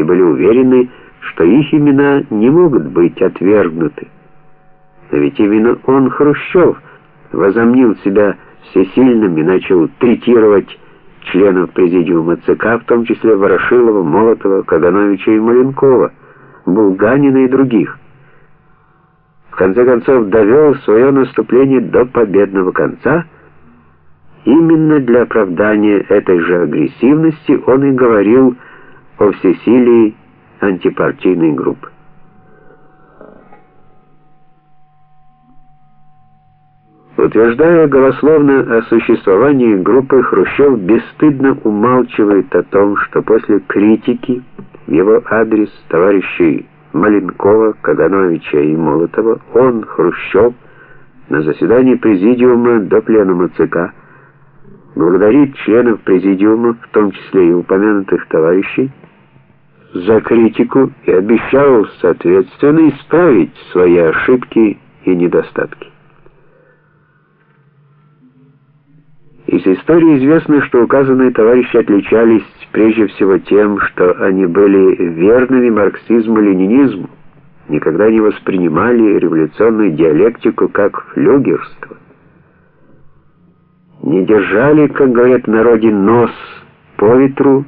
и были уверены, что их имена не могут быть отвергнуты. Но ведь именно он, Хрущев, возомнил себя всесильным и начал третировать членов президиума ЦК, в том числе Ворошилова, Молотова, Кагановича и Маленкова, Булганина и других. В конце концов довел свое наступление до победного конца. Именно для оправдания этой же агрессивности он и говорил о всесилии антипартийной группы. Утверждая голословно о существовании группы, Хрущев бесстыдно умалчивает о том, что после критики в его адрес товарищей Маленкова, Кагановича и Молотова он, Хрущев, на заседании президиума до пленума ЦК благодарит членов президиума, в том числе и упомянутых товарищей, за критику и обещал соответственно исправить свои ошибки и недостатки. Из истории известно, что указанные товарищи отличались прежде всего тем, что они были верными марксизму-ленинизму, никогда не воспринимали революционную диалектику как флюгерство, не держали, как говорят в народе, нос по ветру,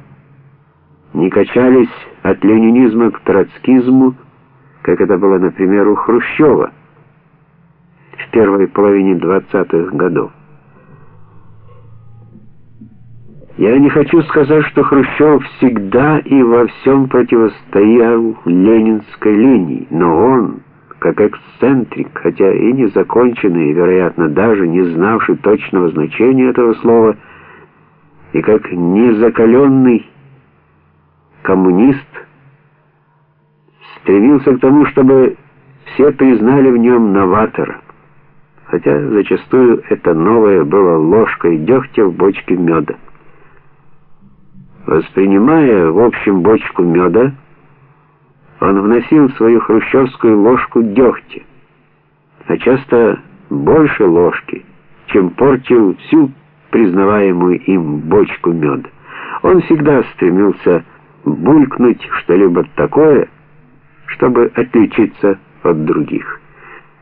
не качались от ленинизма к троцкизму, как это было, например, у Хрущева в первой половине 20-х годов. Я не хочу сказать, что Хрущев всегда и во всем противостоял ленинской линии, но он, как эксцентрик, хотя и незаконченный, и, вероятно, даже не знавший точного значения этого слова, и как незакаленный коммунист, стремился к тому, чтобы все признали в нем новатора, хотя зачастую это новое было ложкой дегтя в бочке меда. Воспринимая в общем бочку меда, он вносил в свою хрущевскую ложку дегтя, а часто больше ложки, чем портил всю признаваемую им бочку меда. Он всегда стремился булькнуть что-либо такое, чтобы отличиться от других.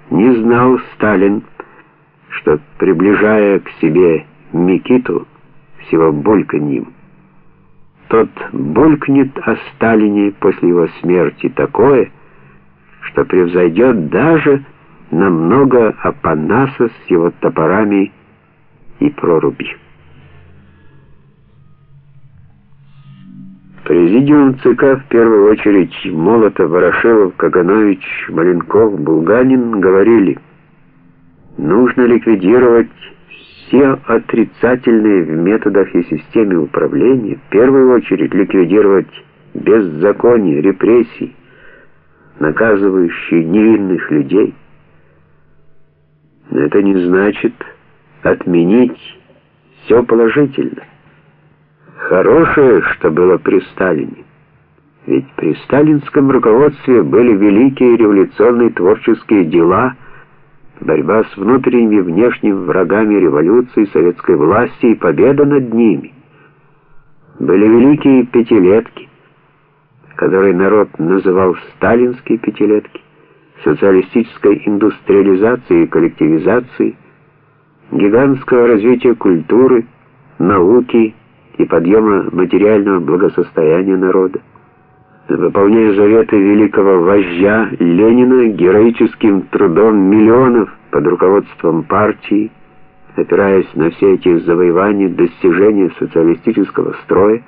Не знал Сталин, что, приближая к себе Микиту, всего бульканьем, тот булькнет о Сталине после его смерти такое, что превзойдет даже намного Апанаса с его топорами и прорубью. Президиум ЦК в первую очередь Молотов, Ворошилов, Каганович, Маленков, Булганин говорили, нужно ликвидировать все отрицательные в методах и системе управления, в первую очередь ликвидировать беззаконие, репрессии, наказывающие невинных людей. Но это не значит отменить все положительное. Хорошее, что было при Сталине. Ведь при сталинском руководстве были великие революционные творческие дела – борьба с внутренними и внешними врагами революции, советской власти и победа над ними. Были великие пятилетки, которые народ называл сталинские пятилетки, социалистической индустриализации и коллективизации, гигантского развития культуры, науки и подъема материального благосостояния народа выполняя заветы великого вождя Ленина героическим трудом миллионов под руководством партии, опираясь на все эти завоевания, достижения социалистического строя,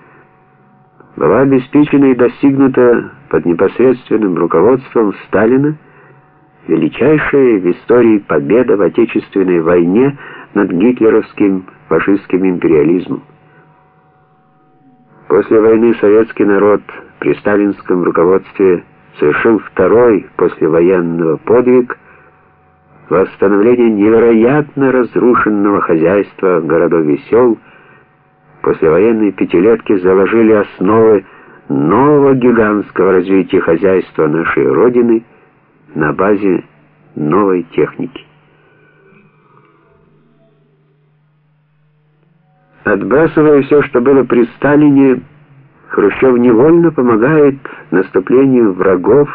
была обеспечена и достигнута под непосредственным руководством Сталина величайшая в истории победа в Отечественной войне над гитлеровским фашистским империализмом. После войны советский народ при сталинском руководстве совершил второй послевоенного подвиг восстановление невероятно разрушенного хозяйства городов и сел. Послевоенные пятилетки заложили основы нового гигантского развития хозяйства нашей Родины на базе новой техники. Отбрасывая все, что было при Сталине, Хрущев невольно помогает наступлению врагов